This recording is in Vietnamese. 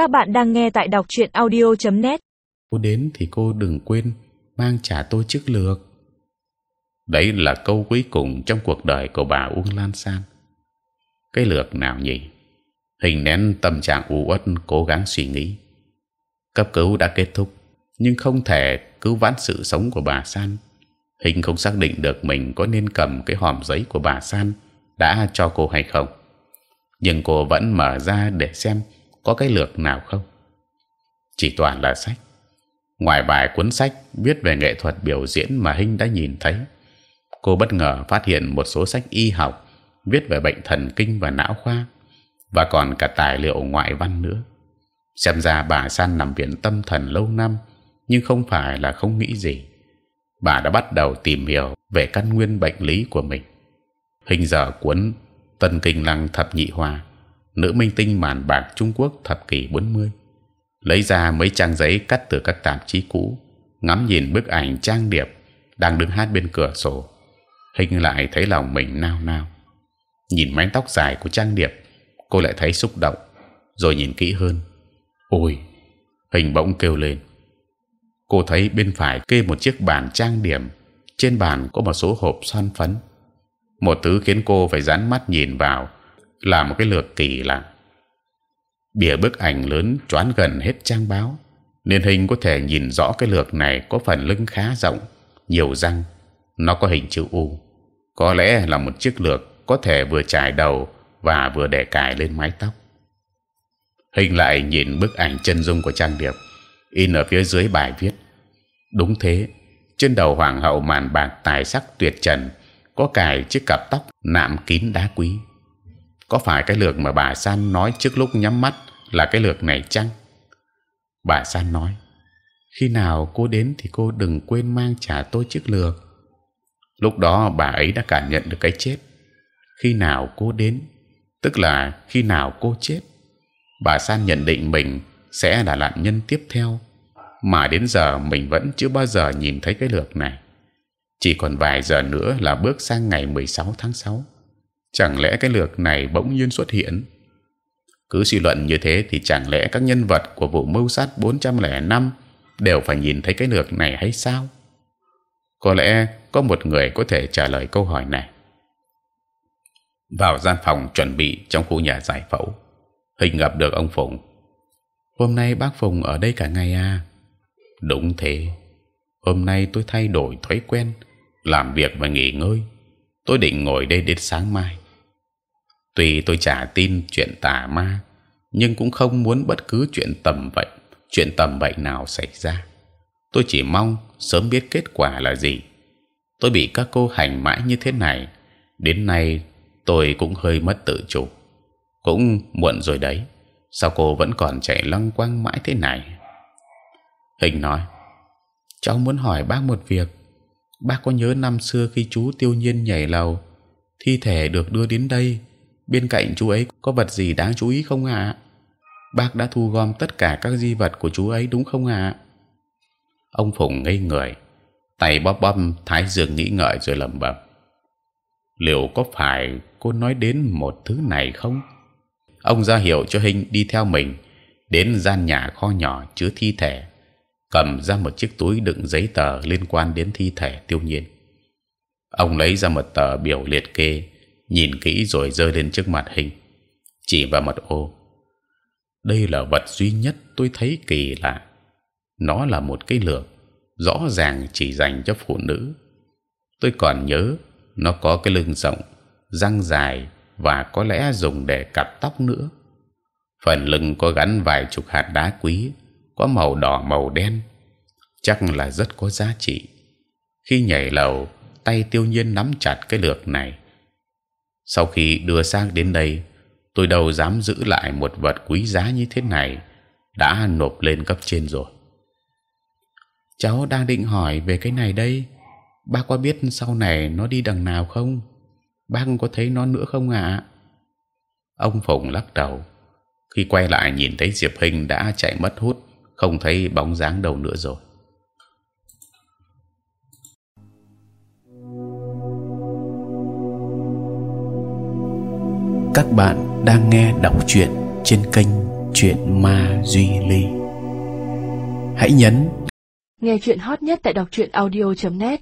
Các bạn đang nghe tại đọc truyện audio.net. Cô đến thì cô đừng quên mang trả tôi chiếc lược. Đấy là câu cuối cùng trong cuộc đời của bà Uông Lan San. Cái lược nào nhỉ? Hình nén tâm trạng u uất, cố gắng suy nghĩ. Cấp cứu đã kết thúc, nhưng không thể cứu vãn sự sống của bà San. Hình không xác định được mình có nên cầm cái hòm giấy của bà San đã cho cô hay không. Nhưng cô vẫn mở ra để xem có cái lược nào không. Chỉ toàn là sách. Ngoài bài cuốn sách viết về nghệ thuật biểu diễn mà Hinh đã nhìn thấy, cô bất ngờ phát hiện một số sách y học viết về bệnh thần kinh và não khoa và còn cả tài liệu ngoại văn nữa. Xem ra bà San nằm viện tâm thần lâu năm, nhưng không phải là không nghĩ gì. Bà đã bắt đầu tìm hiểu về căn nguyên bệnh lý của mình. Hình giờ cuốn Tân Kinh Lăng Thập Nhị Hoa, nữ minh tinh màn bạc Trung Quốc thập kỷ 40 lấy ra mấy trang giấy cắt từ các tạp chí cũ, ngắm nhìn bức ảnh trang điệp đang đứng hát bên cửa sổ, hình lại thấy lòng mình nao nao. Nhìn mái tóc dài của trang điệp, cô lại thấy xúc động, rồi nhìn kỹ hơn. Ôi, hình bỗng kêu lên. Cô thấy bên phải kê một chiếc bàn trang điểm, trên bàn có một số hộp son phấn. Một thứ khiến cô phải dán mắt nhìn vào là một cái lược kỳ lạ. Bìa bức ảnh lớn choán gần hết trang báo, nên hình có thể nhìn rõ cái lược này có phần lưng khá rộng, nhiều răng. Nó có hình chữ U. Có lẽ là một chiếc lược có thể vừa trải đầu và vừa để cài lên mái tóc. Hình lại nhìn bức ảnh chân dung của trang điệp, in ở phía dưới bài viết. Đúng thế, trên đầu hoàng hậu màn bạc tài sắc tuyệt trần, có cài chiếc cặp tóc nạm kín đá quý có phải cái lược mà bà san nói trước lúc nhắm mắt là cái lược này chăng? Bà san nói, khi nào cô đến thì cô đừng quên mang trả tôi chiếc lược. Lúc đó bà ấy đã cảm nhận được cái chết. Khi nào cô đến, tức là khi nào cô chết, bà san nhận định mình sẽ là nạn nhân tiếp theo, mà đến giờ mình vẫn chưa bao giờ nhìn thấy cái lược này. Chỉ còn vài giờ nữa là bước sang ngày 16 tháng 6 chẳng lẽ cái lược này bỗng nhiên xuất hiện? Cứ suy luận như thế thì chẳng lẽ các nhân vật của vụ mưu sát 405 đều phải nhìn thấy cái lược này hay sao? Có lẽ có một người có thể trả lời câu hỏi này. Vào gian phòng chuẩn bị trong khu nhà giải phẫu, hình gặp được ông phụng. Hôm nay bác phụng ở đây cả ngày à? Đúng thế. Hôm nay tôi thay đổi thói quen, làm việc và nghỉ ngơi. Tôi định ngồi đây đến sáng mai tuy tôi trả tin chuyện tà ma, nhưng cũng không muốn bất cứ chuyện tầm bệnh chuyện tầm bệnh nào xảy ra. Tôi chỉ mong sớm biết kết quả là gì. Tôi bị các cô hành mãi như thế này, đến nay tôi cũng hơi mất tự chủ. Cũng muộn rồi đấy, sao cô vẫn còn chạy lăng quăng mãi thế này? Hình nói, cháu muốn hỏi bác một việc. Bác có nhớ năm xưa khi chú tiêu nhiên nhảy lầu, thi thể được đưa đến đây bên cạnh chú ấy, có vật gì đáng chú ý không ạ? Bác đã thu gom tất cả các di vật của chú ấy đúng không ạ? Ông phùng ngây người, tay bóp bóp, thái dương nghĩ ngợi rồi lẩm bẩm. Liệu có phải cô nói đến một thứ này không? Ông ra hiệu cho hình đi theo mình, đến gian nhà kho nhỏ chứa thi thể, cầm ra một chiếc túi đựng giấy tờ liên quan đến thi thể tiêu nhiên. Ông lấy ra một tờ biểu liệt kê nhìn kỹ rồi rơi lên trước mặt hình. Chỉ vào một ô. Đây là vật duy nhất tôi thấy kỳ lạ. Nó là một cái lược, rõ ràng chỉ dành cho phụ nữ. Tôi còn nhớ, nó có cái lưng rộng, răng dài và có lẽ dùng để cặp tóc nữa. Phần lưng có gắn vài chục hạt đá quý, có màu đỏ, màu đen. Chắc là rất có giá trị. Khi nhảy lầu, tay tiêu nhiên nắm chặt cái lược này sau khi đưa sang đến đây, tôi đâu dám giữ lại một vật quý giá như thế này, đã nộp lên cấp trên rồi. Cháu đang định hỏi về cái này đây. Bác có biết sau này nó đi đằng nào không? Bác có thấy nó nữa không ạ? Ông phụng lắc đầu. Khi quay lại nhìn thấy diệp hình đã chạy mất hút, không thấy bóng dáng đâu nữa rồi. Các bạn đang nghe đọc truyện trên kênh truyện ma duy ly. Hãy nhấn nghe chuyện hot nhất tại đọc truyện audio.net